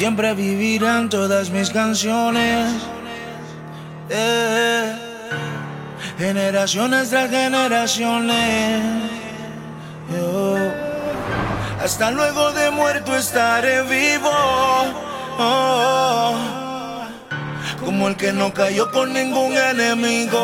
siempre vivirán todas mis canciones. Eh, generaciones tras generaciones. Hasta luego de muerto estaré vivo. Oh, como el que no cayó con ningún enemigo.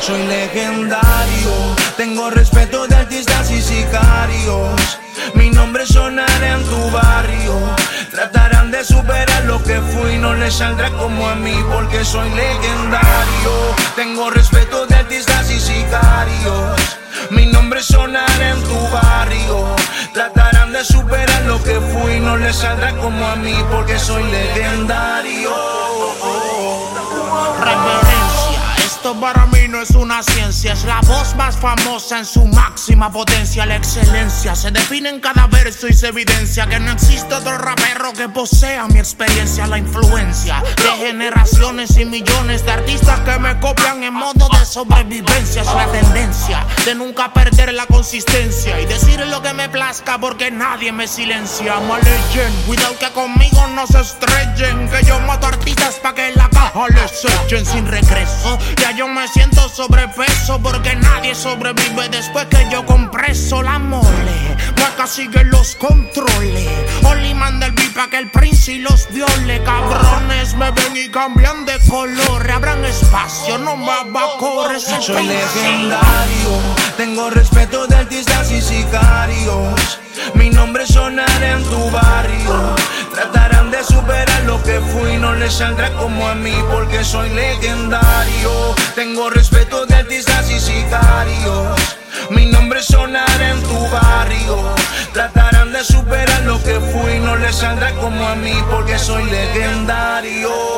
Soy legendario, tengo respeto de artistas y sicarios. Mi nombre sonará en tu barrio. Tratarán de superar lo que fui, no les saldrá como a mí porque soy legendario. Tengo respeto de artistas y sicarios. Mi nombre sonará en tu barrio. Tratarán de superar lo que fui, no les saldrá como a mí porque soy legendario. Reverencia, esto para no es una ciencia, es la voz más famosa en su máxima potencia, la excelencia. Se define en cada verso y se evidencia que no existe otro rapero que posea mi experiencia, la influencia de generaciones y millones de artistas que me copian en modo de sobrevivencia. Es la tendencia de nunca perder la consistencia y decir lo que me plazca porque nadie me silencia. Maleyen, cuidado que conmigo no se estrellen, que yo mato artistas les echen sin regreso. Ya yo me siento sobrepeso porque nadie sobrevive después que yo compreso la mole. Mueca sigue los controles. Oli manda el beat pa' que el príncipe los viole. Cabrones me ven y cambian de color. Abran espacio, no me abacores. Soy legendario, tengo respeto de artistas y sicarios. Les saldrá como a mí porque soy legendario. Tengo respeto de artistas y sicarios. Mi nombre sonará en tu barrio. Tratarán de superar lo que fui, no les saldrá como a mí porque soy legendario.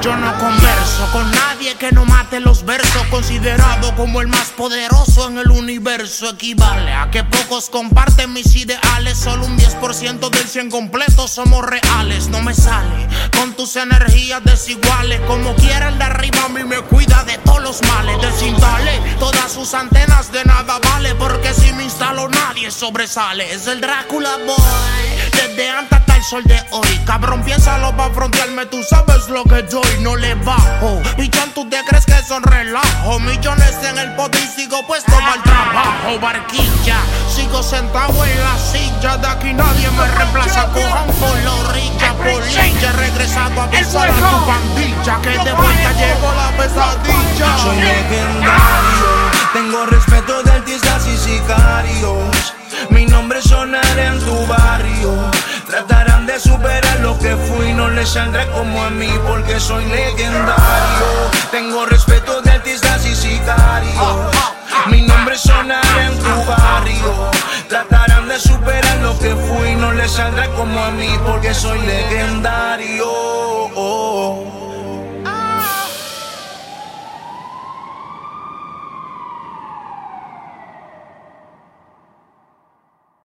Yo no converso con nadie que no mate los versos. Considerado como el más poderoso en el universo. Equivale a que pocos comparten mis ideales. Solo un 10% del 100 completo somos reales. No me sale con tus energías desiguales. Como quiera el de arriba a mí me cuida de todos los males. Desinstale todas sus antenas de nada vale. Porque si me instalo nadie sobresale. Es el Drácula Boy. Desde antes sol de hoy. Cabrón, piénsalo pa' frontearme. Tú sabes lo que doy. No le bajo. Bichón, tú te crees que son relajo. Millones en el pote y sigo puesto para el trabajo. Barquilla, sigo sentado en la silla. De aquí nadie me reemplaza. Cojan por la orilla, polilla. Regresado a besar a tu pandilla. Que de vuelta llegó la pesadilla. Soy legendario, tengo respeto de artistas y sicarios. Mi nombre sonará en tu barrio. Tratarán de superar lo que fui, no les saldrá como a mí porque soy legendario. Tengo respeto de artistas y sicarios. Mi nombre sonará en tu barrio. Tratarán de superar lo que fui, no les saldrá como a mí porque soy legendario.